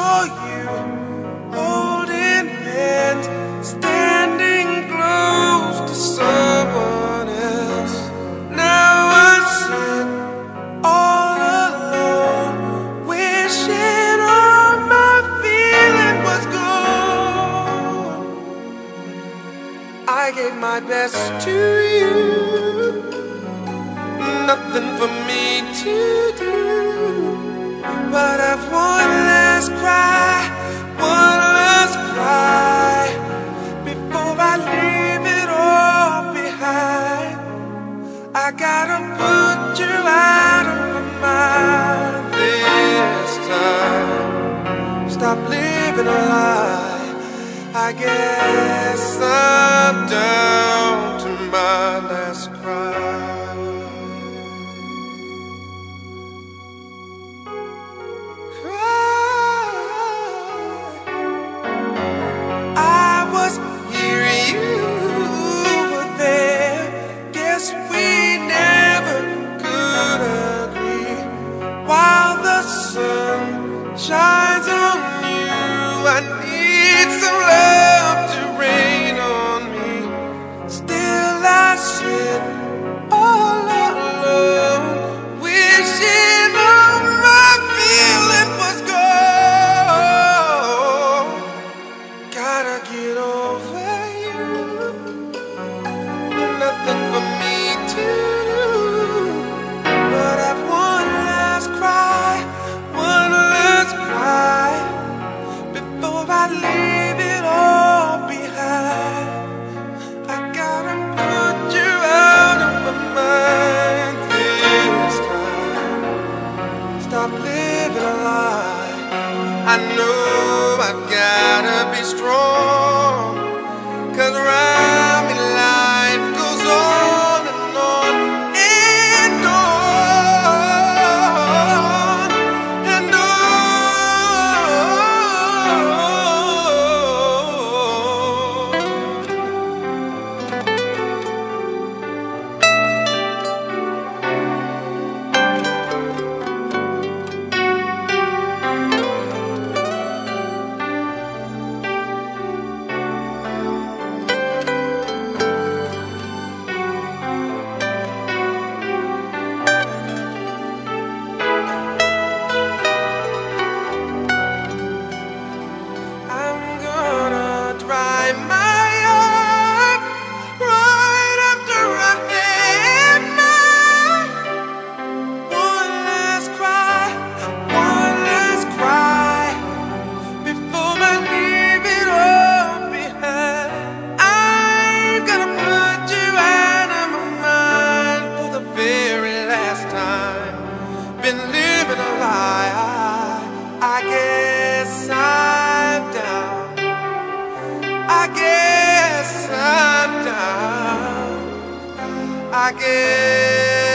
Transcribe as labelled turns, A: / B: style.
A: saw you holding hands, standing close to someone else. Now I sit all alone, wishing all my feeling was gone. I gave my best to you, nothing for me to. Gotta put you out of my mind this time. Stop living a lie. I guess I'm down to my last cry. Shines on you, I need some love to rain on me. Still, I sit alone, oh, living a lie. I know I gotta be strong. Cause around time. Been living a lie. I guess I'm down. I guess I'm down. I guess.